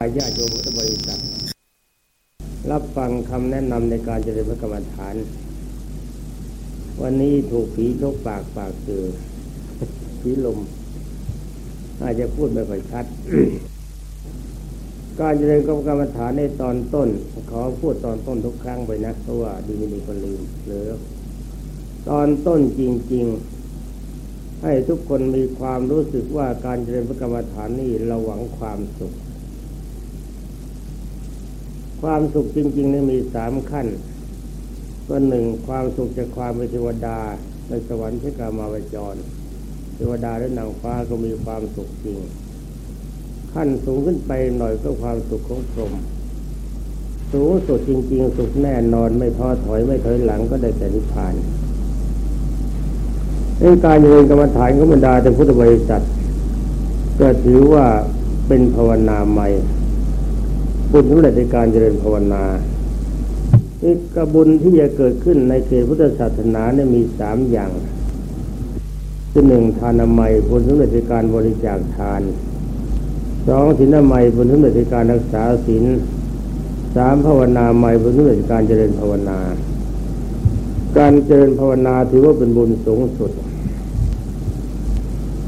ญาติโยมพุทธบริษัท รับฟังคำแนะนำในการเจริญพระกรรมฐาน วันนี้ถูกผีชกปากปากเจอผีลม อาจจะพูดไม่ค่อยชัด การเจริญกรรมฐานในตอนต้น ขอพูดตอนต้นทุกครั้งไปนะเพราะว่าดีไม่ดีคนลืมเหลือตอนต้นจริง ๆ ให้ทุกคนมีความรู้สึกว่าการเจริญพระกรรมฐานนี่เราหวังความสุข ความสุขจริงๆนี่มีสามขั้น ก็หนึ่งความสุขจากความเป็นเทวดา ในสวรรค์ที่กามาวจร เทวดาและนางฟ้าก็มีความสุขจริง ขั้นสูงขึ้นไปหน่อยก็ความสุขของพรหมสูงสุดจริง ๆ สุขแน่นอนไม่ท้อถอยไม่ถอยหลังก็ได้แต่นิพพานในการเริญกรรมฐานของบรรดาแต่พุทธบริษัทก็ถือว่าเป็นภาวนาใหม่ บุญสำเร็จในการเจริญภาวนานี่กระบุญที่จะเกิดขึ้นในเขตพุทธศาสนาเนี่ยมีสามอย่างคือหนึ่งทานามัยบุญสำเร็จในการบริจาคทานสองศีลนามัยบุญสำเร็จในการรักษาศีลสามภาวนาใหม่บุญสำเร็จในการเจริญภาวนา การเจริญภาวนาถือว่าเป็นบุญสูงสุด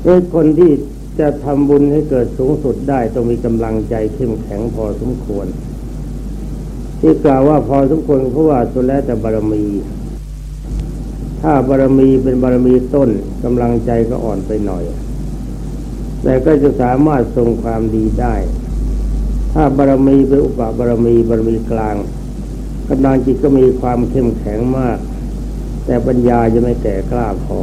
เอ้คนที่ จะทำบุญให้เกิดสูงสุดได้ต้องมีกำลังใจเข้มแข็งพอสมควร ที่กล่าวว่าพอสมควรเพราะว่าสุดแล้วแต่บารมี ถ้าบารมีเป็นบารมีต้นกำลังใจก็อ่อนไปหน่อย แต่ก็จะสามารถทรงความดีได้ ถ้าบารมีเป็นอุปบารมีบารมีกลางกำลังจิตก็มีความเข้มแข็งมาก แต่ปัญญาจะไม่แก่กล้าพอ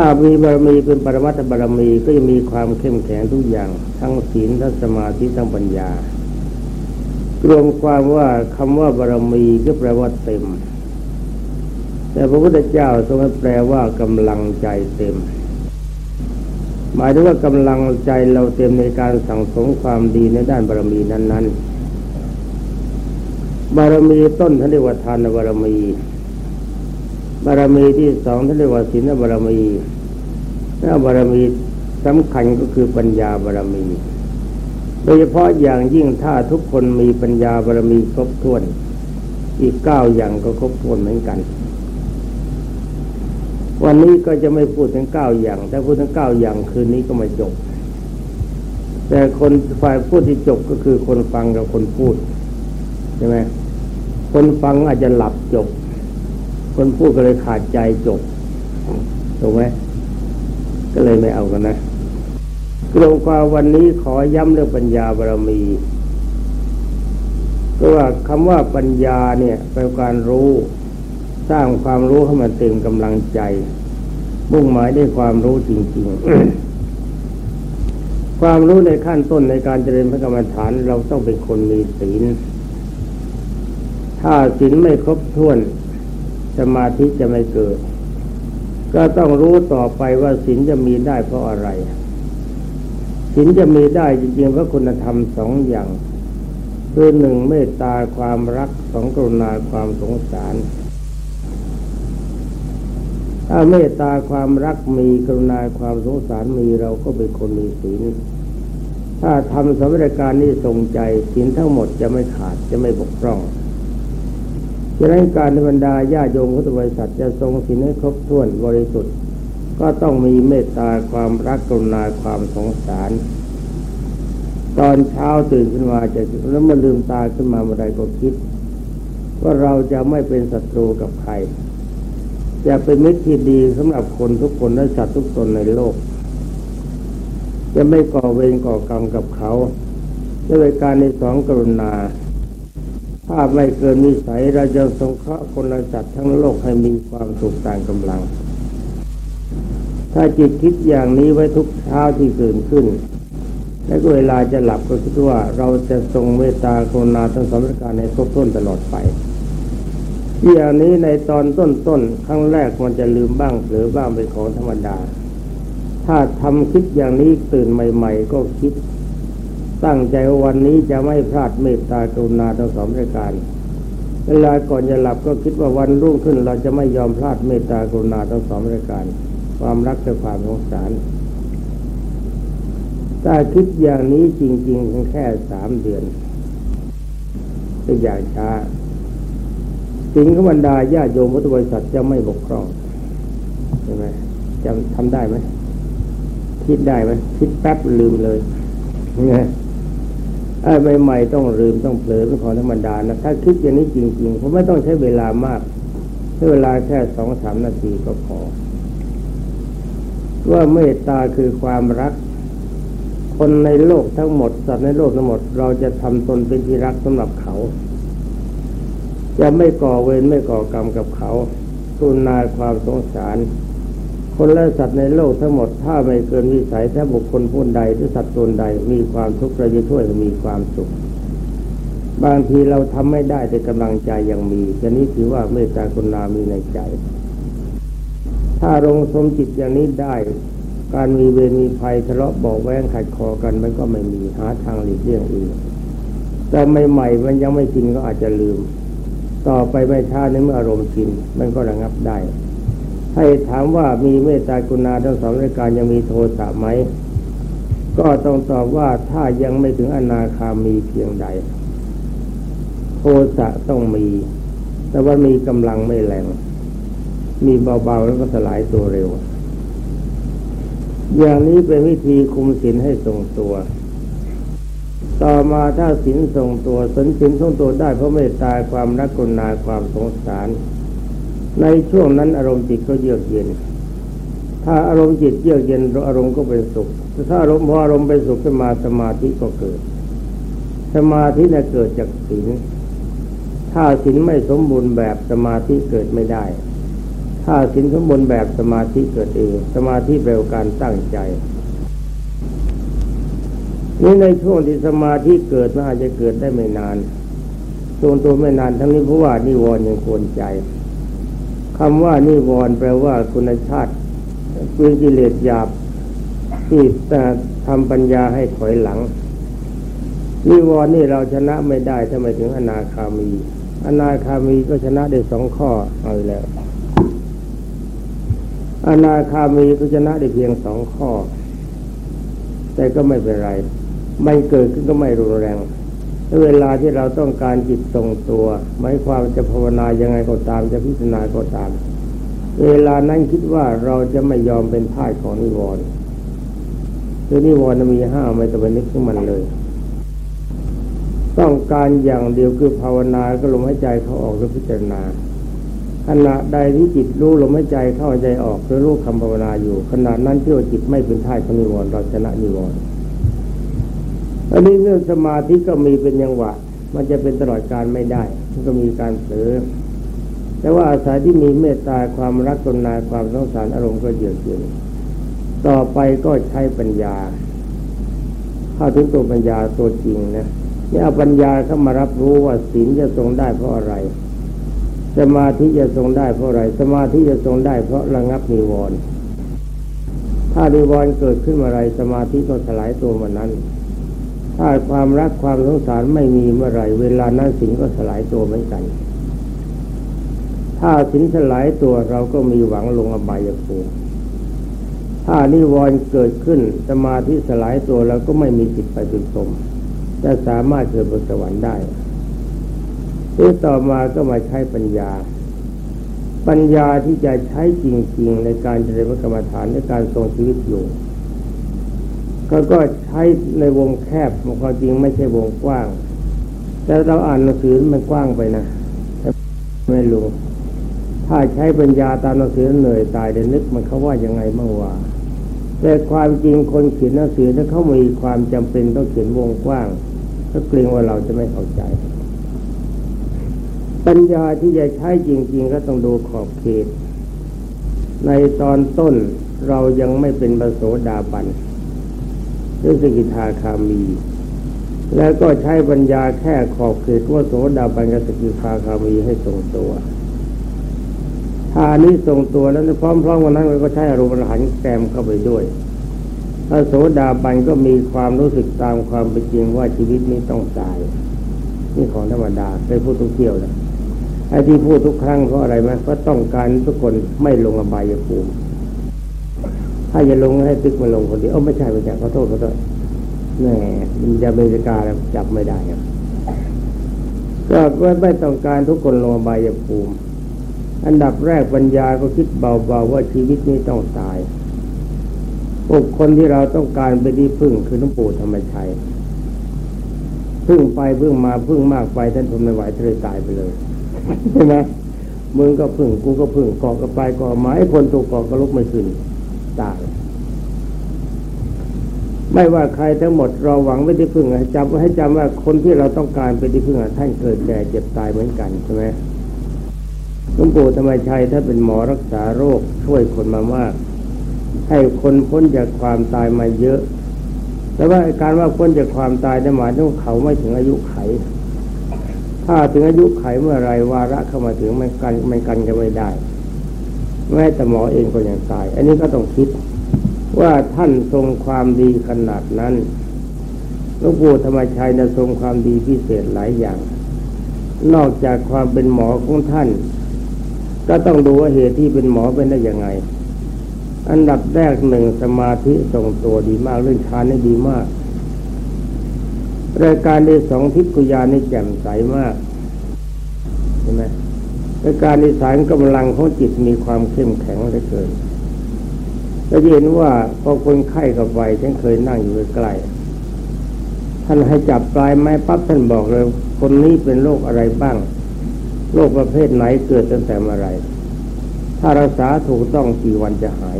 ถ้ามีบารมีเป็นปรมัตถบารมีก็จะมีความเข้มแข็งทุกอย่าง ทั้งศีลทั้งสมาธิทั้งปัญญารวมความว่าคำว่าบารมีก็แปลว่าเต็ม แต่พระพุทธเจ้าทรงแปลว่ากำลังใจเต็ม หมายถึงว่ากำลังใจเราเต็มในการสั่งสมความดีในด้านบารมีนั้น ๆ บารมีต้นท่านเรียกว่าทานบารมี บารมีที่สองท่านเรียกว่าศีลบารมี ถ้าบารมีสำคัญก็คือปัญญาบารมี โดยเฉพาะอย่างยิ่งถ้าทุกคนมีปัญญาบารมีครบถ้วน อีกเก้าอย่างก็ครบถ้วนเหมือนกัน วันนี้ก็จะไม่พูดถึงเก้าอย่างแต่พูดถึงเก้าอย่างคืนนี้ก็ไม่จบ แต่คนฝ่ายพูดที่จบก็คือคนฟังกับคนพูดใช่ไหมคนฟังอาจจะหลับจบ คนพูดก็เลยขาดใจจบถูกไหม ก็เลยไม่เอากันนะกลงความวันนี้ขอย้ำเรื่องปัญญาบารมีเพราะว่าคำว่าปัญญาเนี่ยเป็นการรู้สร้างความรู้ให้มันเต็มกำลังใจ มุ่งหมายด้วยความรู้จริง ๆ ความรู้ในขั้นต้นในการเจริญพระกรรมฐานเราต้องเป็นคนมีศีล ถ้าศีลไม่ครบถ้วน สมาธิจะไม่เกิด ก็ต้องรู้ต่อไปว่าศีลจะมีได้เพราะอะไรศีลจะมีได้จริงๆเพราะคุณธรรมสองอย่างคือหนึ่งเมตตาความรักสองกรุณาความสงสาร ถ้าเมตตาความรักมีกรุณาความสงสารมีเราก็เป็นคนมีศีลถ้าทำสมรการนี้ทรงใจศีลทั้งหมดจะไม่ขาดจะไม่บกพร่อง ฉะนั้นการในบรรดาญาโยมพุทธบริษัทจะทรงศีลให้ครบถ้วนบริสุทธิ์ ก็ต้องมีเมตตาความรักกรุณาความสงสาร ตอนเช้าตื่นขึ้นมาจะแล้วมาลืมตาขึ้นมาเมื่อใดก็คิด ว่าเราจะไม่เป็นศัตรูกับใคร จะเป็นมิตรที่ดีสำหรับคนทุกคนและสัตว์ทุกตนในโลก จะไม่ก่อเวรก่อกรรมกับเขาด้วยการในสองกรุณา ถ้าไม่เกินนิสัยเราจะสงเคราะห์คนละสัตว์ทั้งโลกให้มีความสุขต่างกำลัง ถ้าจิตคิดอย่างนี้ไว้ทุกเช้าที่ตื่นขึ้น และเวลาจะหลับก็คิดว่าเราจะทรงเมตตากรุณาทั้งสองปรการในครบถ้วนตลอดไปอย่างนี้ในตอนต้นๆครั้งแรกมันจะลืมบ้างหรือบ้างเป็นของธรรมดา ถ้าทำคิดอย่างนี้ตื่นใหม่ ๆ ก็คิด ตั้งใจวันนี้จะไม่พลาดเมตตากรุณาทั้งสองรายการเวลาก่อนจะหลับก็คิดว่าวันรุ่งขึ้น เราจะไม่ยอมพลาดเมตตากรุณาทั้งสองรายการ ความรักและความสงสารถ้าคิดอย่างนี้จริงๆเพียงแค่สามเดือนเป็นอย่างช้าสิ่งขบรรดาญาโยมพุทธบริษัทจะไม่บกพร่องใช่ไหมจำทำได้ไหมคิดได้ไหมคิดแป๊บลืมเลยไง ไอ้ใหม่ๆต้องลืมต้องเผลอเป็นของธรรมดานะถ้าคิดอย่างนี้จริงๆผมไม่ต้องใช้เวลามากใช้เวลาแค่สองสามนาทีก็พอว่าเมตตาคือความรัก คนในโลกทั้งหมดสัตว์ในโลกทั้งหมด เราจะทำตนเป็นที่รักสำหรับเขา จะไม่ก่อเวรไม่ก่อกรรมกับเขาตุนาความสงสาร คนและสัตว์ในโลกทั้งหมดถ้าไม่เกินวิสัยถ้าบุคคลผู้ใดหรือสัตว์ตนใดมีความทุกข์เราจะช่วยมีความสุข บางทีเราทำไม่ได้แต่กำลังใจยังมีจะนี้ถือว่าเมตตากรุณามีในใจ ถ้าลงสมจิตอย่างนี้ได้ การมีเวรมีภัยทะเลาะเบอกแว้งขัดคอกันมันก็ไม่มีหาทางหลีกเลี่ยงอื่นแต่ใหม่ๆมันยังไม่ชินก็อาจจะลืม ต่อไปไม่ช้าในเมื่ออารมณ์ชินมันก็ระงับได้ ให้ถามว่ามีเมตตากรุณาทั้งสองรายการยังมีโทสะไหม ก็ต้องตอบว่าถ้ายังไม่ถึงอนาคามีเพียงใด โทสะต้องมี แต่ว่ามีกำลังไม่แรง มีเบาๆแล้วก็สลายตัวเร็ว อย่างนี้เป็นวิธีคุมศีลให้ทรงตัว ต่อมาถ้าศีลทรงตัวสนศีลทรงตัวได้เพราะเมตตาความรักกรุณาความสงสาร ในช่วงนั้นอารมณ์จิตก็เยือกเย็น ถ้าอารมณ์จิตเยือกเย็นอารมณ์ก็เป็นสุข ถ้าอารมณ์พออารมณ์เป็นสุขขึ้นมาสมาธิก็เกิด สมาธิน่ะเกิดจากศีล ถ้าศีลไม่สมบูรณ์แบบสมาธิเกิดไม่ได้ ถ้าศีลสมบูรณ์แบบสมาธิเกิดเอง สมาธิแปลว่าการตั้งใจนี่ในช่วงที่สมาธิเกิดมันอาจจะเกิดได้ไม่นานทรงตัวไม่นานทั้งนี้เพราะว่านิวรณ์ยังควรใจ คำว่านิวรณ์แปลว่าคุณชาติคือกิเลสหยาบที่ทำปัญญาให้ถอยหลัง นิวรณ์นี่เราชนะไม่ได้ถ้าไมถึงอนาคามี อนาคามีก็ชนะได้สองข้อเอาแล้ว อนาคามีก็ชนะได้เพียงสองข้อ แต่ก็ไม่เป็นไร ไม่เกิดขึ้นก็ไม่รุนแรง เวลาที่เราต้องการจิตทรงตัวหมายความจะภาวนายังไงก็ตามจะพิจารณาก็ตาม เวลานั้นคิดว่าเราจะไม่ยอมเป็นท่ายของนิวรณ์คือนิวรณ์มีห้าไม่ต้องไปนึกถึงมันเลย ต้องการอย่างเดียวคือภาวนาก็ลมหายใจเขาออกหรือพิจารณาขณะใดที่จิตรู้ลมหายใจเข้าใจออกหรือรู้คำภาวนาอยู่ ขณะนั้นที่ว่าจิตไม่เป็นท่ายของนิวรณ์เราชนะนิวรณ์ อันนี้เรื่องสมาธิก็มีเป็นยังหวะ มันจะเป็นตลอดการไม่ได้ มันก็มีการเผลอแต่ว่าอาศัยที่มีเมตตาความรักตนนายความสงสารอารมณ์ก็เยือกเย็นต่อไปก็ใช้ปัญญาเข้าถึงตัวปัญญาตัวจริงนะนี่เอาปัญญาเข้ามารับรู้ว่าศีลจะทรงได้เพราะอะไร สมาธิจะทรงได้เพราะอะไร สมาธิจะทรงได้เพราะระงับนิวรณ์ถ้านิวรณ์เกิดขึ้นเมื่อไรสมาธิก็สลายตัวมันนั้น ถ้าความรักความสงสารไม่มีเมื่อไรเวลานั้นสิ่งก็สลายตัวเหมือนกัน ถ้าสินสลายตัวเราก็มีหวังลงอบายภูมิถ้านิวรณ์เกิดขึ้นสมาธิสลายตัวเราก็ไม่มีจิตไปเป็นสมจะสามารถเกิดบนสวรรค์ได้ที่ต่อมาก็มาใช้ปัญญา ปัญญาที่จะใช้จริงๆในการเจริญกรรมฐานในการทรงชีวิตอยู่ ก็ก็ใช้ในวงแคบมันความจริงไม่ใช่วงกว้าง แต่เราอ่านหนังสือมันกว้างไปนะไม่รู้ถ้าใช้ปัญญาตามหนังสือเหนื่อยตายเดี๋ยวนึกมันเขาว่ายังไงเมั่งว่า แต่ความจริงคนเขียนหนังสือถ้าเขามีความจำเป็นต้องเขียนวงกว้าง ก็เกรงว่าเราจะไม่เข้าใจ ปัญญาที่จะใช้จริง ๆ ก็ต้องดูขอบเขต ในตอนต้นเรายังไม่เป็นบโสดาบัน หรือสกิทาคามี แล้วก็ใช้ปัญญาแค่ขอบเขตว่าโสดาบันกับสกิทาคามีให้ทรงตัวถ้านี้ทรงตัวแล้วพร้อมๆกันนั้นก็ใช้อารมณ์หันแกมเข้าไปด้วยพระโสดาบันก็มีความรู้สึกตามความเป็นจริงว่าชีวิตนี้ต้องตาย นี่ของธรรมดาเคยพูดทุกเที่ยวนะไอ้ที่พูดทุกครั้งเพราะอะไรไหมเพราะต้องการทุกคนไม่ลงอบายภูมิ ถ้าจะลงให้ตึกมาลงคนเดียวเออไม่ใช่ไม่ใช่ขอโทษขอโทษแหมมันจะเมริกาแล้วจับไม่ได้ครับก็ไม่ต้องการทุกคนลงอบายภูมิ อันดับแรกปัญญาก็คิดเบาๆว่าชีวิตนี้ต้องตายบุคคลที่เราต้องการไปดีพึ่งคือหลวงปู่ธรรมชัยพึ่งไปพึ่งมาพึ่งมากไปท่านทนไม่ไหวทะเลตายไปเลยใช่ไหมมึงก็พึ่งกูก็พึ่งเกาะก็ไปเกาะหมายคนถูกเกาะก็ลุกไม่ขึ้น ตายไม่ว่าใครทั้งหมดเราหวังไม่ได้พึ่งจำให้จำว่าคนที่เราต้องการไปที่พึ่งท่านเกิดแก่เจ็บตายเหมือนกันใช่ไหมหลวงปู่ธรรมชัยถ้าเป็นหมอรักษาโรคช่วยคนมามาก ให้คนพ้นจากความตายมาเยอะ แต่ว่าการว่าพ้นจากความตายได้หมายถึงเขาไม่ถึงอายุไข ถ้าถึงอายุไขเมื่อไรวาระเข้ามาถึงมันกันมันกันกันไม่ได้ แม้แต่หมอเองก็ยังตาย อันนี้ก็ต้องคิดว่าท่านทรงความดีขนาดนั้นหลวงปู่ธรรมชัยนะทรงความดีพิเศษหลายอย่าง นอกจากความเป็นหมอของท่าน ก็ต้องดูว่าเหตุที่เป็นหมอเป็นได้ยังไง อันดับแรกหนึ่งสมาธิทรงตัวดีมากเรื่องฌานนี่ดีมากรายการที่สองทิพกุญานี่แจ่มใสมากใช่ไหม รายการที่สามกำลังของจิตมีความเข้มแข็งเหลือเกินจะเห็นว่าพอคนไข้กับไวฉันเคยนั่งอยู่ใกล้ท่านให้จับปลายไม้ปั๊บท่านบอกเลย คนนี้เป็นโรคอะไรบ้างโรคประเภทไหนเกิดตั้งแต่เมื่อไรถ้ารักษาถูกต้องกี่วันจะหาย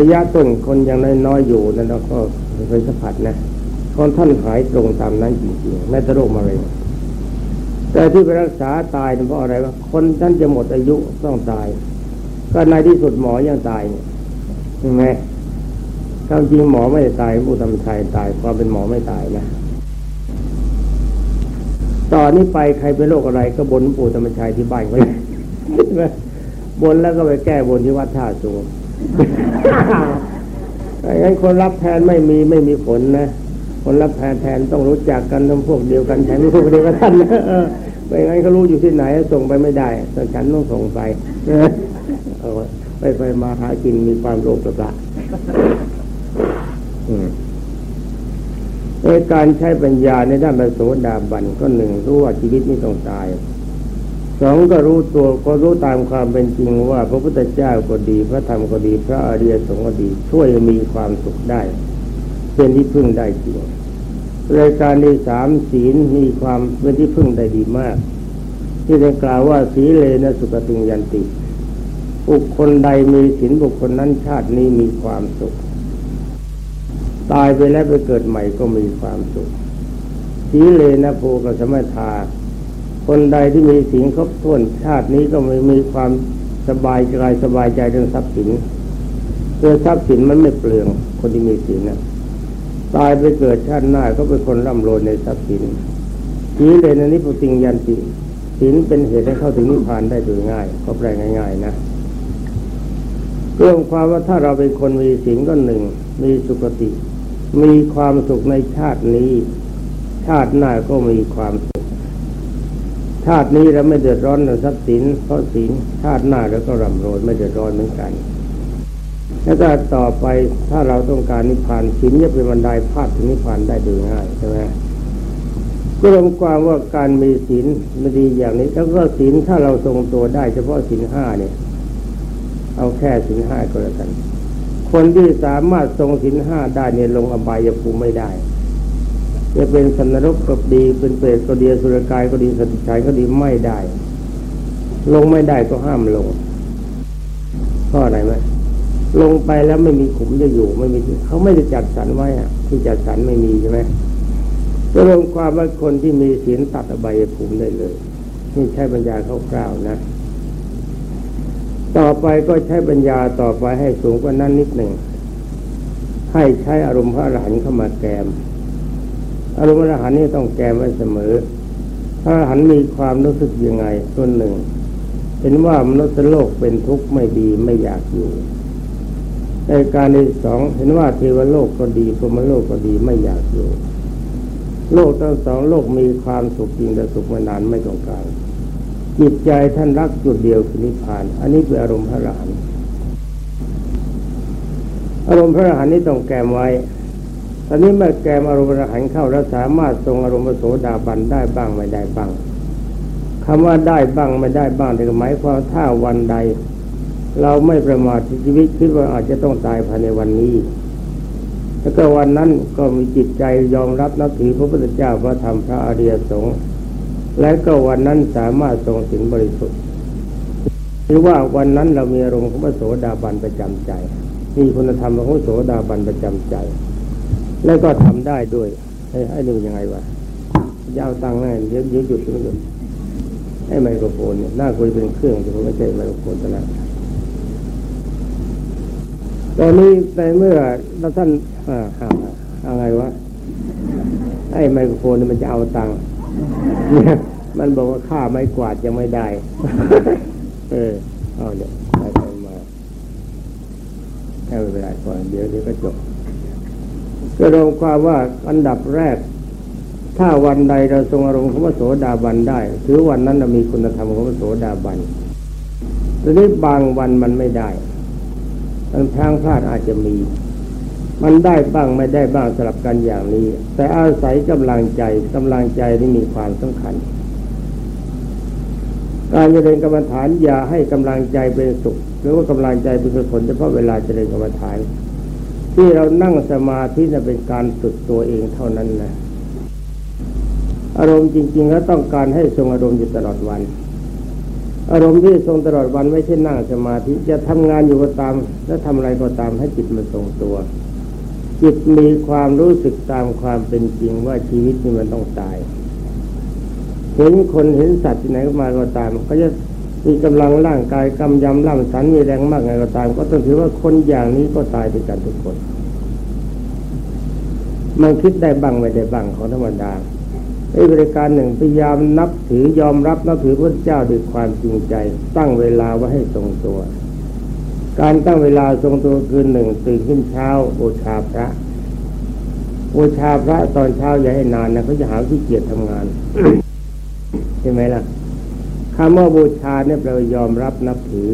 ระยะต้นคนยังน้อยๆอยู่นั่นเราก็เคยสัมผัสนะคนท่านหายตรงตามนั้นจริงๆแม้แต่โรคมะเร็ง แต่ที่ไปรักษาตายเพราะอะไรวะคนท่านจะหมดอายุต้องตาย ก็ในที่สุดหมอยังตายเนี่ยช่ไหมความจริงหมอไม่ตายผู้ทำชัยตายความเป็นหมอไม่ตายนะตอนนี้ไปใครเป็นโรคอะไรก็บนปู่ธรรมชัยที่บ้านเขาบนแล้วก็ไปแก้บนที่วัดท่าสูงไอ้คนรับแทนไม่มีไม่มีผลนะ คนรับแทนแทนต้องรู้จักกันทั้งพวกเดียวกันฉันพวกเดียวกันท่านไม่งั้นเขารู้อยู่ที่ไหนส่งไปไม่ได้แต่ฉันต้องส่งไปไปไปมาหากินมีความโลภกระในการใช้ปัญญาในด้านปโสดาบันก็หนึ่งรู้ว่าชีวิตนี้ต้องตายสองก็รู้ตัวก็รู้ตามความเป็นจริงว่า พระพุทธเจ้าก็ดี พระธรรมก็ดี พระอริยสงฆ์ก็ดี ช่วยมีความสุขได้ เป็นที่พึ่งได้จริงรายการที่สามศีลมีความเป็นที่พึ่งได้ดีมาก ที่ได้กล่าวว่าสีเลนะสุขติงยันติ บุคคลใดมีศีลบุคคลนั้นชาตินี้มีความสุข ตายไปแล้วไปเกิดใหม่ก็มีความสุขสีเลนะโพกสมถาคนใดที่มีศีลครบถ้วนชาตินี้ก็ไม่มีความสบายใจสบายใจเรื่องทรัพย์สินเพื่อทรัพย์สินมันไม่เปลืองคนที่มีศีลนะ ตายไปเกิดชาติหน้าก็เป็นคนร่ำรวยในทรัพย์สินสีเลยนะนิพุติงยันติศีลเป็นเหตุให้เข้าถึงนิพพานได้โดยง่าย ก็แปลง่าย ๆ นะเรื่องความว่าถ้าเราเป็นคนมีศีลก็หนึ่งมีสุขติ มีความสุขในชาตินี้ ชาติหน้าก็มีความสุข ชาตินี้เราไม่เดือดร้อนในทรัพย์สินเพราะศีลชาติหน้าเราก็ร่ำรวยไม่เดือดร้อนเหมือนกัน แล้วก็ต่อไปถ้าเราต้องการนิพพานศีลจะเป็นบันไดพาดถึงนิพพานได้โดยง่ายใช่ไหมก็รวมความว่าการมีศีลไม่ดีอย่างนี้ แล้วก็ศีลถ้าเราทรงตัวได้ เฉพาะศีลห้าเนี่ย เอาแค่สินห้าก็แล้วกัน คนที่สามารถทรงสินห้าได้เนี่ยลงอบายภูมิไม่ได้ จะเป็นสันนรกก็ดีเป็นเปรตก็ดีสุรกายก็ดีสัตว์ชายก็ดีไม่ได้ ลงไม่ได้ก็ห้ามลงข้ออะไรไหม ลงไปแล้วไม่มีขุมจะอยู่ไม่มีเขาไม่ได้จัดสรรไว้อะที่จัดสรรไม่มีใช่ไหมก็รวมความว่าคนที่มีศีลตัดอบายภูมิได้เลยนี่ใช้ปัญญาคร่าวๆนะ ต่อไปก็ใช้ปัญญาต่อไปให้สูงกว่านั้นนิดหนึ่งให้ใช้อารมณ์พระอรหันต์เข้ามาแกม อารมณ์พระอรหันต์นี่ต้องแกมไว้เสมอ พระอรหันต์มีความรู้สึกยังไงต้นหนึ่ง เห็นว่ามนุษย์โลกเป็นทุกข์ไม่ดีไม่อยากอยู่ ในการที่สองเห็นว่าเทวโลกก็ดีพรมโลกก็ดีไม่อยากอยู่ โลกทั้งสองโลกมีความสุขจริงแต่สุขมานานไม่ต้องการจิตใจท่านรักจุดเดียวคือนิพพาน อันนี้เป็นอารมณ์พระอรหันอารมณ์พระอรหันนี้ต้องแกมไว้ ตอนนี้เมื่อแกมอารมณ์อระหันเข้าแล้วสามารถทรงอารมณ์โสดาบันได้บ้างไม่ได้บ้างคำว่าได้บ้างไม่ได้บ้างแต่หมายความถ้าวันใด เราไม่ประมาทชีวิตคิดว่าอาจจะต้องตายภายในวันนี้ แล้วก็วันนั้นก็มีจิตใจยอมรับนับถือพระพุทธเจ้าพระธรรมพระอริยสงฆ์และก็วันนั้นสามารถทรงสินบริสุทธิ์หรือว่าวันนั้นเรามีอารมณ์ของพระโสดาบันประจำใจ มีคุณธรรมของพระโสดาบันประจำใจ แล้วก็ทำได้ด้วยไอ้ไอ้นี่ยังไงวะยาวตังค์ให้เยอะเยอะหยุดหยุดไอ้ไมโครโฟนเนี่ยน่าคุยเป็นเครื่องแต่ไม่ใช่ไมโครโฟนตลาด ตอนนี้ในเมื่อเราท่านอ่าอะไรวะไอ้ไมโครโฟนมันจะเอาตังค์เนี่ยมันบอกว่าค่าไม้กวาดยังไม่ได้ เออเอาเนี่ยไปไปมาแค่เวลาก่อนเดี๋ยวเดี๋ยวก็จบก็รวมความว่าอันดับแรก ถ้าวันใดเราทรงอารมณ์ของพระโสดาบันได้ ถือวันนั้นเรามีคุณธรรมของพระโสดาบันทีนี้บางวันมันไม่ได้ มันพลางพลาดอาจจะมี มันได้บ้างไม่ได้บ้างสลับกันอย่างนี้ แต่อาศัยกำลังใจกำลังใจที่มีความสำคัญ การเจริญกรรมฐานอย่าให้กำลังใจเป็นสุข หรือว่ากำลังใจเป็นกุศลเฉพาะเวลาเจริญกรรมฐาน ที่เรานั่งสมาธิจะเป็นการฝึกตัวเองเท่านั้นนะอารมณ์จริงๆแล้วต้องการให้ทรงอารมณ์อยู่ตลอดวัน อารมณ์ที่ทรงตลอดวันไม่ใช่นั่งสมาธิ จะทำงานอยู่ก็ตาม และทำอะไรก็ตามให้จิตมันทรงตัว จิตมีความรู้สึกตามความเป็นจริงว่าชีวิตนี้มันต้องตาย เห็นคนเห็นสัตว์ที่ไหนก็มาก็ตาม ก็จะมีกำลังร่างกายกำยำล่ำสันมีแรงมากไงก็ตาม ก็ต้องถือว่าคนอย่างนี้ก็ตายด้วยกันทุกคน มันคิดได้บ้างไม่ได้บ้างของธรรมดา นบริการหนึ่งพยายามนับถือยอมรับนับถือพระเจ้าด้วยความจริงใจ ตั้งเวลาไว้ให้ทรงตัว การตั้งเวลาทรงตัวคือหนึ่งตื่นขึ้นเช้าบูชาพระบูชาพระตอนเช้าอย่าให้นานนะเขาจะหาที่เกียรติทำงานใช่ไหมล่ะคำว่าบูชาเนี่ยเรายอมรับนับถือ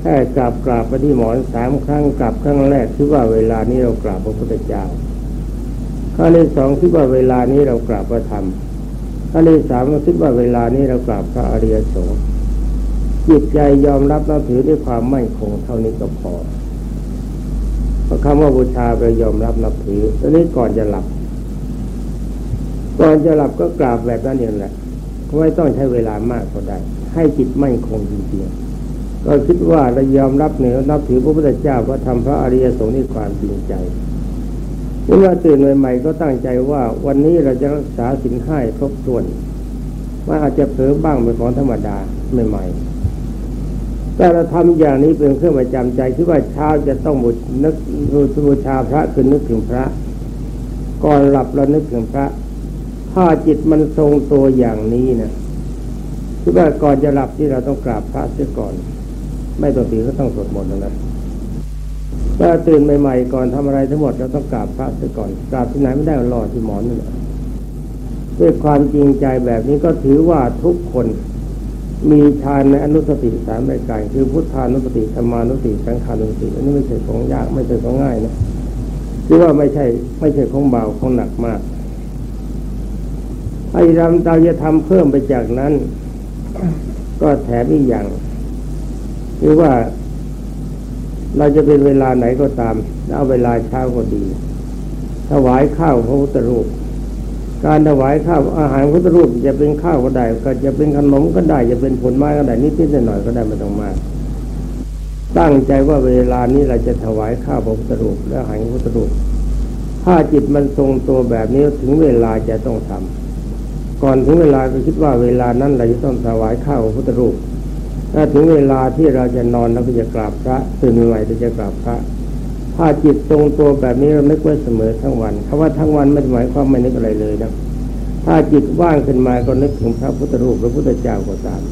แค่กราบกราบไปที่หมอนสามครั้งกราบครั้งแรกคิดว่าเวลานี้เรากราบพระพุทธเจ้า ข้อที่สองคิดว่าเวลานี้เรากราบพระธรรมข้อที่สามคิดว่าเวลานี้เรากราบพระอริยสงฆ์จิตใจยอมรับนับถือด้วยความมั่นคงเท่านี้ก็พอเพราะคำว่าบูชาไปยอมรับนับถือตอนนี้ก่อนจะหลับ ก่อนจะหลับก็กราบแบบนั้นเองแหละไม่ต้องใช้เวลามากก็ได้ ให้จิตมั่นคงจริงๆก็คิดว่าเรายอมรับเหนือนับถือพระพุทธเจ้าก็ทำพระอริยสงฆ์ด้วยความจริงใจ เมื่อตื่นใหม่ๆก็ตั้งใจว่าวันนี้เราจะรักษาสินห้าครบถ้วนว่าอาจจะเผลอบ้างเป็นของธรรมดาใหม่ๆแต่เราทำอย่างนี้เป็นเครื่องประจำใจคิดว่าเช้าจะต้องบุนึกบูชาพระคือนึกถึงพระ ก่อนหลับเรานึกถึงพระ ถ้าจิตมันทรงตัวอย่างนี้นะคิดว่าก่อนจะหลับที่เราต้องกราบพระเสียก่อน ไม่ต้องตีก็ต้องสวดมนต์นะ ถ้าตื่นใหม่ๆก่อนทำอะไรทั้งหมดเราต้องกราบพระเสียก่อนกราบที่ไหนไม่ได้รอที่หมอนนี่แหละด้วยความจริงใจแบบนี้ก็ถือว่าทุกคนมีฌานในอนุสติสามรายการคือพุทธานุสติธรรมานุสติสังขานุสติอันนี้ไม่ใช่ของยากไม่ใช่ของง่ายนะคือว่าไม่ใช่ไม่ใช่ของเบาของหนักมากไอ้รำเราจะทำเพิ่มไปจากนั้น ก็แถมอีกอย่าง คือว่า เราจะเป็นเวลาไหนก็ตามเอาเวลาเช้าก็ดี ถวายข้าวพระพุทธรูป การถวายข้าวอาหารพระพุทธรูปจะเป็นข้าวก็ได้ ก็จะเป็นขนมก็ได้ จะเป็นผลไม้ก็ได้นิดๆหน่อยๆก็ได้ไม่ต้องมาก ตั้งใจว่าเวลานี้เราจะถวายข้าวพระพุทธรูป และอาหารพระพุทธรูป ถ้าจิตมันทรงตัวแบบนี้ถึงเวลาจะต้องทำก่อนถึงเวลาก็คิดว่าเวลานั้นเราจะต้องถวายข้าวพระพุทธรูป ถ้าถึงเวลาที่เราจะนอนเราก็จะกราบพระตื่นใหม่เราจะกราบพระ ถ้าจิตทรงตัวแบบนี้เราไม่ไว้เสมอทั้งวันคำว่าทั้งวันไม่หมายความไม่นึกอะไรเลยนะถ้าจิตว่างขึ้นมาก็นึกถึงพระพุทธรูปพระพุทธเจ้าก็ตาม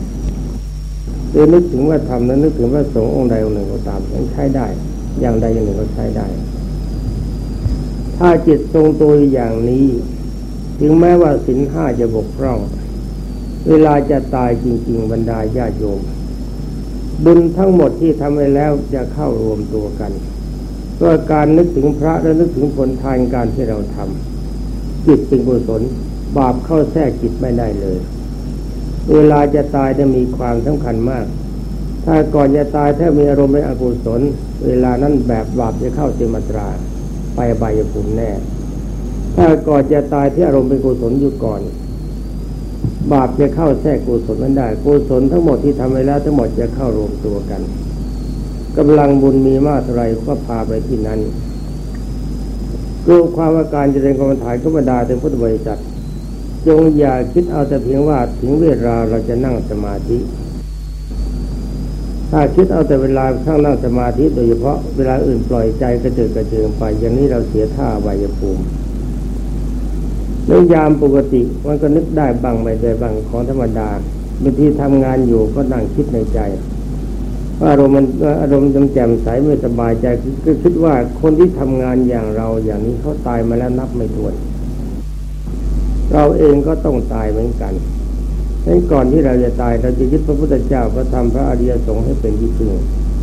หรือนึกถึงว่าทำนั้นนึกถึงว่าสงฆ์องค์ใดองค์หนึ่งก็ตามยังใช้ได้ อย่างใดอย่างหนึ่งก็ใช้ได้ ถ้าจิตทรงตัวอย่างนี้ ถึงแม้ว่าสินห้าจะบกพร่อง เวลาจะตายจริง ๆ บรรดาญาโยม บุญทั้งหมดที่ทำไว้แล้วจะเข้ารวมตัวกันก็การนึกถึงพระและนึกถึงผลทานการที่เราทำจิตเป็นกุศลบาปเข้าแทรกจิตไม่ได้เลย เวลาจะตายจะมีความสำคัญมาก ถ้าก่อนจะตายถ้ามีอารมณ์เป็นอกุศล เวลานั้นแบบบาปจะเข้าเตมตรา ไปใบยภูมิแน่ ถ้าก่อนจะตายที่อารมณ์เป็นกุศลอยู่ก่อน บาปจะเข้าแทรกกุศลนั้นได้กุศลทั้งหมดที่ทำไว้แล้วทั้งหมดจะเข้ารวมตัวกันกำลังบุญมีมากเท่าไรก็พาไปที่นั้นกลัวความว่าการเจริญกรรมฐานก็บรรดาถึงพุทธบริษัทจงอย่าคิดเอาแต่เพียงว่าถึงเวลาเราจะนั่งสมาธิ ถ้าคิดเอาแต่เวลาข้างนั่งสมาธิโดยเฉพาะเวลาอื่นปล่อยใจกระเจิดกระเจิงไป อย่างนี้เราเสียท่าวิยภูมิ ในยามปกติมันก็นึกได้บ้างไม่ได้บ้างของธรรมดาบางทีทำงานอยู่ก็นั่งคิดในใจว่าอารมณ์มันอารมณ์จำแจ่มใสไม่สบายใจก็คิดว่าคนที่ทำงานอย่างเราอย่างนี้เขาตายมาแล้วนับไม่ถ้วน เราเองก็ต้องตายเหมือนกันดังก่อนที่เราจะตายเราจะยึดพระพุทธเจ้าก็ทำพระอริยสงฆ์ให้เป็นที่พึ่ง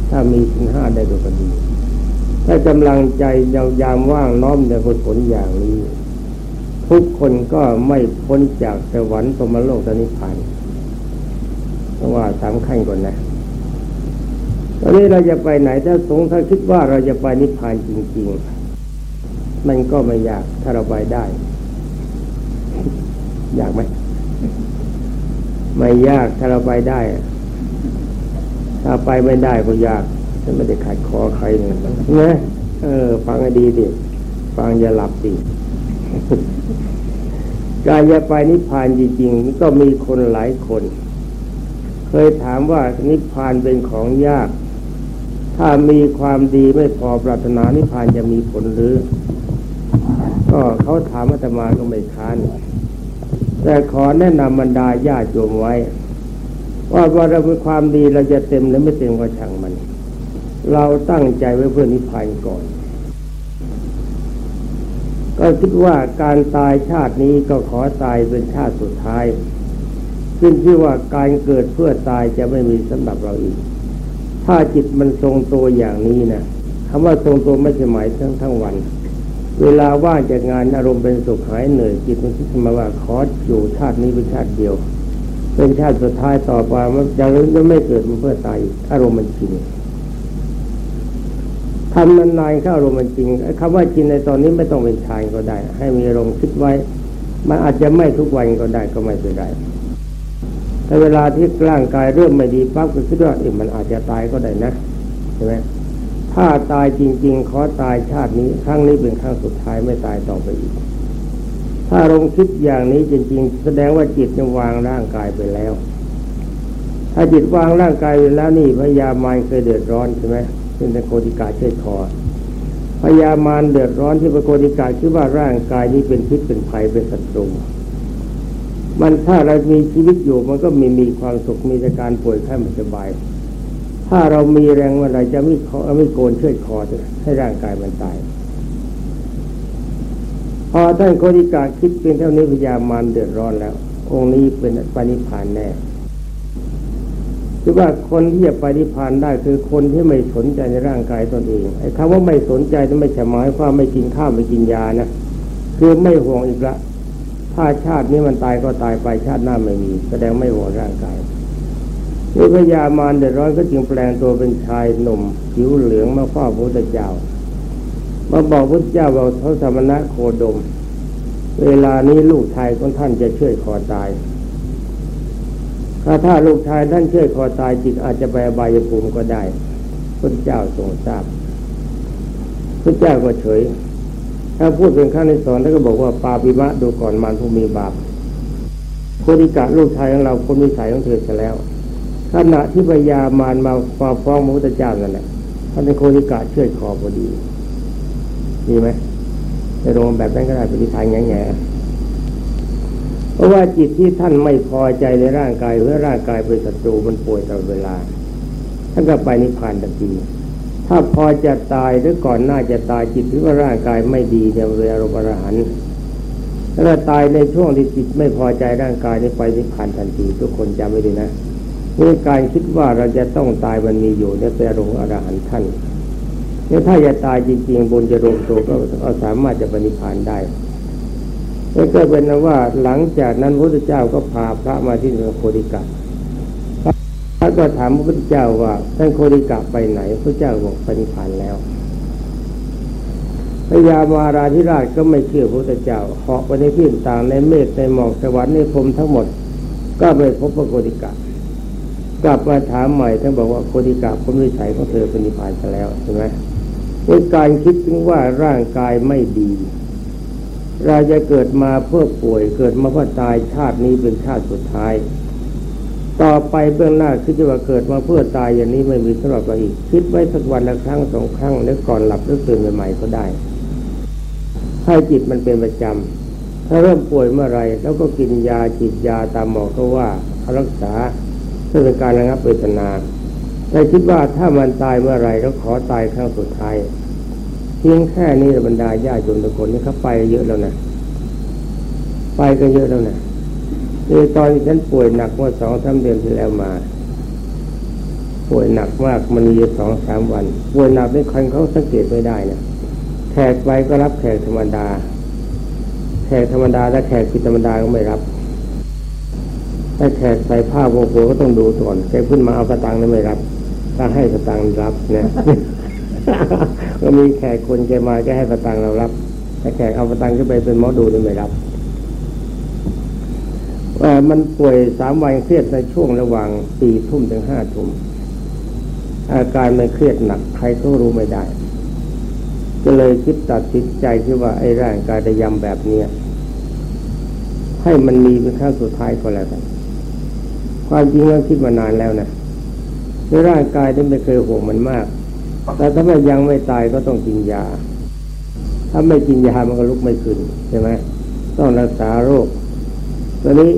ถ้ามีสินห้าได้ก็ดีถ้ากำลังใจยาวยามว่างน้อมในกุศลอย่างนี้ ทุกคนก็ไม่พ้นจากสวรรค์สมโลกตนิพพานเพราะว่าสามขั้นก่อนนะตอนนี้เราจะไปไหนถ้าสงฆ์ถ้าคิดว่าเราจะไปนิพพานจริง ๆ มันก็ไม่ยากถ้าเราไปได้ ยากไหมไม่ยากถ้าเราไปได้ ถ้าไปไม่ได้ก็ยากฉันไม่ได้ขัดคอใครเลยนะเออ ฟังให้ดีดิฟังอย่าหลับดิ การจะไปนิพพานจริงๆก็มีคนหลายคน เคยถามว่านิพพานเป็นของยาก ถ้ามีความดีไม่พอปรารถนานิพพานจะมีผลหรือ ก็เขาถามอาตมาก็ไม่ค้านแต่ขอแนะนำบรรดาญาติโยมไว้ ว่าว่าเราเป็นความดีเราจะเต็มหรือไม่เต็มก็ช่างมัน เราตั้งใจไว้เพื่อนิพพานก่อน ก็คิดว่าการตายชาตินี้ก็ขอตายเป็นชาติสุดท้ายขึ้นที่ว่าการเกิดเพื่อตายจะไม่มีสำหรับเราอีก ถ้าจิตมันทรงตัวอย่างนี้นะคำว่าทรงตัวไม่ใช่หมายทั้งทั้งวัน เวลาว่างจากงานอารมณ์เป็นสุขหายเหนื่อยจิตมันคิดมาว่าขออยู่ชาตินี้เป็นชาติเดียว เป็นชาติสุดท้ายต่อไปมันจะไม่เกิดมันเพื่อตายอารมณ์มันจริง ทำนานๆเข้าอารมณ์มันจริงคำว่าจริงในตอนนี้ไม่ต้องเป็นชายก็ได้ ให้มีอารมณ์คิดไว้ มันอาจจะไม่ทุกวันก็ได้ก็ไม่เป็นไรแต่เวลาที่ร่างกายเริ่มไม่ดีปั๊บก็คิดว่าเออมันอาจจะตายก็ได้นะใช่ไหมถ้าตายจริง ๆ ขอตายชาตินี้ครั้งนี้เป็นครั้งสุดท้ายไม่ตายต่อไปอีก ถ้าลงคิดอย่างนี้จริง ๆ แสดงว่าจิตจะวางร่างกายไปแล้ว ถ้าจิตวางร่างกายไปแล้วนี่พยามารเคยเดือดร้อนใช่ไหม เป็นตะโกติกาเชิดคอพยามารเดือดร้อนที่พระโกติกาคิดว่าร่างกายนี้เป็นพิษเป็นภัยเป็นศัตรูมันถ้าเรามีชีวิตอยู่มันก็มีมีความสุขมีแต่การป่วยไข้ไม่สบาย ถ้าเรามีแรงเมื่อไรจะไม่ไม่โกนเชือดคอให้ร่างกายมันตายพอท่านโคติกาคิดเป็นเท่านี้พยายามมันเดือดร้อนแล้ว องค์นี้เป็นปณิพานแน่ คือว่าคนที่จะไปนิพพานได้คือคนที่ไม่สนใจในร่างกายตนเองไอ้คำว่าไม่สนใจจะไม่ใช่หมายความไม่กินข้าวไม่กินยานะคือไม่ห่วงอีกละถ้าชาตินี้มันตายก็ตายไปชาติหน้าไม่มี แสดงไม่ห่วงร่างกายนี่พญามารเดือดร้อนก็จึงแปลงตัวเป็นชายหนุ่มผิวเหลืองมาเฝ้าพระพุทธเจ้ามาบอกพระเจ้าว่าเขาสมณะโคดม เวลานี้ลูกชายของท่านจะช่วยคอตาย ถ้าถ้าลูกชายท่านช่วยคอตายจิตอาจจะไปอบายภูมิก็ได้พระเจ้าทรงทราบพระเจ้าก็เฉย ถ้าพูดเป็นขั้นในสอนแล้วก็บอกว่าปาปิมะดูก่อนมันผู้มีบาปโคดิกะลูกชายของเราคนมีสายของเธอเสแล้วขณะที่พญามารมาฟ้าฟ้องพระพุทธเจ้านั่นแหละท่านเป็นโคดิกะเชื่อคอพอดี ดีไหมในโรงแบบนั้นก็ได้เป็นทางแง่แง่ เพราะว่าจิตที่ท่านไม่พอใจในร่างกายเพื่อร่างกายเป็นศัตรูมันป่วยตลอดเวลาท่านก็ไปนิพพานทันทีถ้าพอจะตายหรือก่อนหน้าจะตายจิตหรือว่าร่างกายไม่ดีจะเป็นอารมณ์อรหันต์ถ้าตายในช่วงที่จิตไม่พอใจร่างกายนี้ไปนิพพานทันที ทุกคนจำไว้ดีนะนี่การคิดว่าเราจะต้องตายมันมีอยู่ในเป็นอารมณ์อรหันต์ท่านนี่ถ้าจะตายจริง ๆบุญจะรวมตัวก็ก็สามารถจะปฏิพานได้ แล้วก็เป็นว่าหลังจากนั้นพระพุทธเจ้าก็พาพระมาที่เมืองโคดิกะพระก็ถามพระพุทธเจ้าว่าท่านโคดิกะไปไหน พระเจ้าบอกปฏิพานแล้วพญามาราธิราชก็ไม่เชื่อพระพุทธเจ้าเหาะไปในที่ต่างในเมฆในหมอกสวรรค์ในพรมทั้งหมด ก็ไม่พบพระโคดิกะ กลับมาถามใหม่ท่านบอกว่าโคดิกะพ้นวิสัยของเธอปฏิพานไปแล้วใช่ไหมในการคิดถึงว่าร่างกายไม่ดี เราจะเกิดมาเพื่อป่วยเกิดมาเพื่อตายชาตินี้เป็นชาติสุดท้าย ต่อไปเบื้องหน้าคิดว่าเกิดมาเพื่อตายอย่างนี้ไม่มีสำหรับเราอีก คิดไว้สักวันละครั้งสองครั้งแล้วก่อนหลับหรือตื่นใหม่ๆก็ได้ให้จิตมันเป็นประจำถ้าเริ่มป่วยเมื่อไรแล้วก็กินยาจิตยาตามหมอก็ว่ารักษาเพื่อเป็นการระงับเวทนาแต่คิดว่าถ้ามันตายเมื่อไรแล้วขอตายครั้งสุดท้าย พียงแค่นี้บรรดาญาโยมทุกคนนี่เขาไปเยอะแล้วนะไปกันเยอะแล้วนะคือตอนที่ฉันป่วยหนักเมื่อสองสามเดือนที่แล้วมา ป่วยหนักมากมันมีสองสามวัน ป่วยหนักไม่คนเขาสังเกตไม่ได้นะแขกไปก็รับแขกธรรมดา แขกธรรมดาถ้าแขกผิดธรรมดาก็ไม่รับถ้าแขกใส่ผ้าโวโกก็ต้องดูก่อนแกขึ้นมาเอาสตังค์นี่ไม่รับถ้าให้สตังค์รับนะ ก็มีแขกคนแกมาก็ให้สตังเรารับถ้าแขกเอาสตังค์ขึ้นไปเป็นหมอดูนี่ไม่รับว่ามันป่วยสามวันเครียดในช่วงระหว่างสี่ทุ่มถึงห้าทุ่มอาการมันเครียดหนักใครก็รู้ไม่ได้ ก็เลยคิดตัดสินใจที่ว่าไอ้ร่างกายจะยำแบบเนี้ยให้มันมีเป็นครั้งสุดท้ายก็แล้วกันความจริงเราคิดมานานแล้วนะในร่างกายที่ไม่เคยห่วงมันมาก แต่ถ้าไมันยังไม่ตายก็ต้องกินยา ถ้าไม่กินยามันก็ลุกไม่ขึ้นใช่ไหมต้องรักษาโรคตอนนี้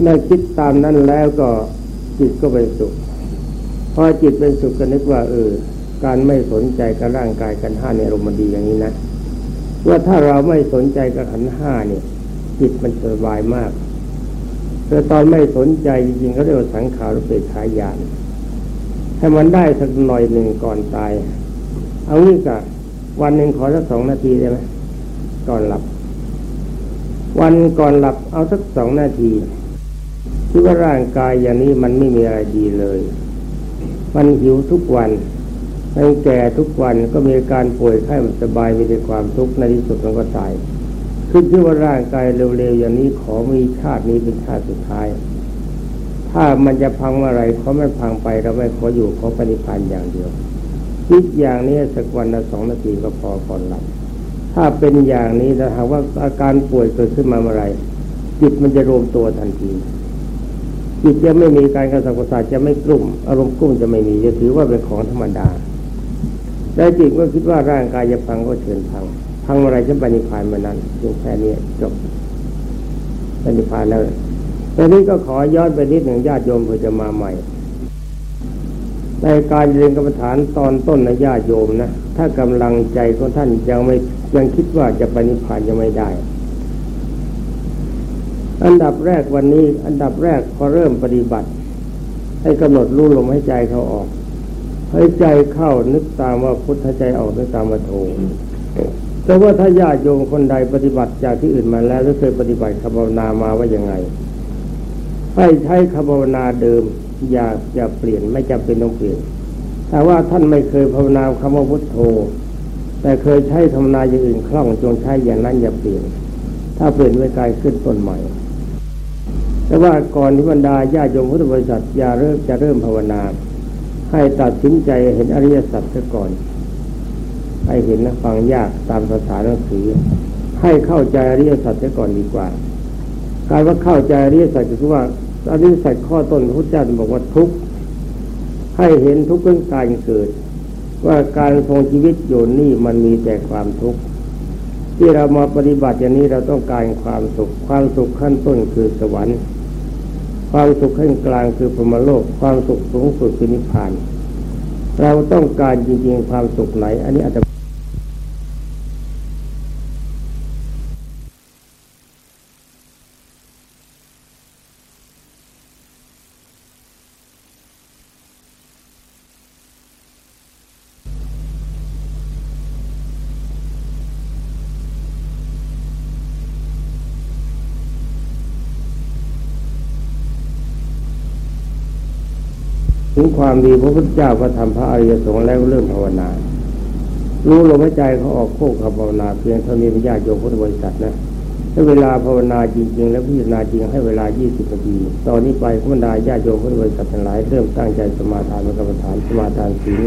เมื่อคิดตามนั้นแล้วก็จิตก็เป็นสุขพอจิตเป็นสุขก็นึกว่าเออการไม่สนใจกับร่างกายกันห้าเนี่ยรมดีอย่างนี้นะว่าถ้าเราไม่สนใจกับขันห้าเนี่ย จิตมันสบายมากแต่ตอนไม่สนใจจริงๆเขาเรียกว่าสังขารเปรขายาน ให้มันได้สักหน่อยหนึ่งก่อนตาย เอางี้กะวันหนึ่งขอสักสองนาทีได้ไหมก่อนหลับ วันก่อนหลับเอาสักสองนาทีคิดว่าร่างกายอย่างนี้มันไม่มีอะไรดีเลย มันหิวทุกวันมันแก่ทุกวันก็มีการป่วยไข้ไม่สบายมีแต่ความทุกข์ในที่สุดมันก็ตายคิดที่ว่าร่างกายเร็วๆอย่างนี้ขอมีชาตินี้เป็นชาติสุดท้าย ถ้ามันจะพังเมื่อไรเขาไม่พังไปเราไม่ขออยู่ขอปฏิพันธ์อย่างเดียวคิดอย่างนี้สักวันละสองนาทีก็พอก่อนหลับถ้าเป็นอย่างนี้ถ้าหากว่าอาการป่วยเกิดขึ้นมาเมื่อไรจิตมันจะรวมตัวทันทีจิตจะไม่มีการกระสับกระส่ายจะไม่กลุ่ม อารมณ์กลุ่มจะไม่มีจะถือว่าเป็นของธรรมดาแต่จิตก็คิดว่าร่างกายจะพังก็เชิญพังพังอะไรฉันปณิพานมานั้นเพียงแค่นี้จบปณิพานแล้ว ตอนนี้ก็ขอย้อนไปนิดหนึ่งญาติโยมเพื่อจะมาใหม่ ในการเรียนกรรมฐานตอนต้นนะญาติโยมนะถ้ากำลังใจของท่านยังไม่ยังคิดว่าจะปณิพานยังไม่ได้ อันดับแรกวันนี้ อันดับแรกพอเริ่มปฏิบัติ ให้กำหนดรู้ลมให้ใจเขาออกให้ใจเข้านึกตามว่าพุทธใจออกนึกตามว่าโทแต่ว่าถ้าญาติโยมคนใดปฏิบัติจากที่อื่นมาแล้วหรือเคยปฏิบัติคำภาวนามาว่ายังไง ให้ใช้คำภาวนาเดิม อย่าอย่าเปลี่ยนไม่จำเป็นต้องเปลี่ยนแต่ว่าท่านไม่เคยภาวนาคำว่าพุทโธ แต่เคยใช้ธรรมนาอย่างอื่นคล่องจงใช้อย่างนั้นอย่าเปลี่ยน ถ้าเปลี่ยนไม่กายขึ้นต้นใหม่ แต่ว่าก่อนที่บรรดาญาโยมพุทธบริษัทอย่าเริ่มจะเริ่มภาวนา ให้ตัดสินใจเห็นอริยสัจซะก่อน ให้เห็นและฟังยากตามภาษาหนังสือให้เข้าใจอริยสัจเสียก่อนดีกว่า การว่าเข้าใจอริยสัจคือว่า อริยสัจข้อต้นพระเจ้าบอกว่าทุกข์ให้เห็นทุกข์เรื่องการเกิด ว่าการทรงชีวิตอยู่นี่มันมีแต่ความทุกข์ที่เรามาปฏิบัติอย่างนี้เราต้องการความสุข ความสุขขั้นต้นคือสวรรค์ ความสุขขั้นกลางคือพรหมโลก ความสุขสูงสุดคือนิพพาน เราต้องการจริงๆความสุขไหน อันนี้อาจจะ ความดีพระพุทธเจ้าก็ทำพระอริยสงฆ์แล้วเรื่องภาวนา รู้ลมหายใจเขาออกโคกขับภาวนาเพียงเท่านี้เป็นญาติโยมพุทธบริษัทนะถ้าเวลาภาวนาจริง ๆ แล้วพิจารณาจริงให้เวลา 20 นาที ตอนนี้ไปขบรรดาญาติโยมพุทธบริษัททั้งหลายเริ่มตั้งใจสมาทานกรรมฐานสมาทานศีล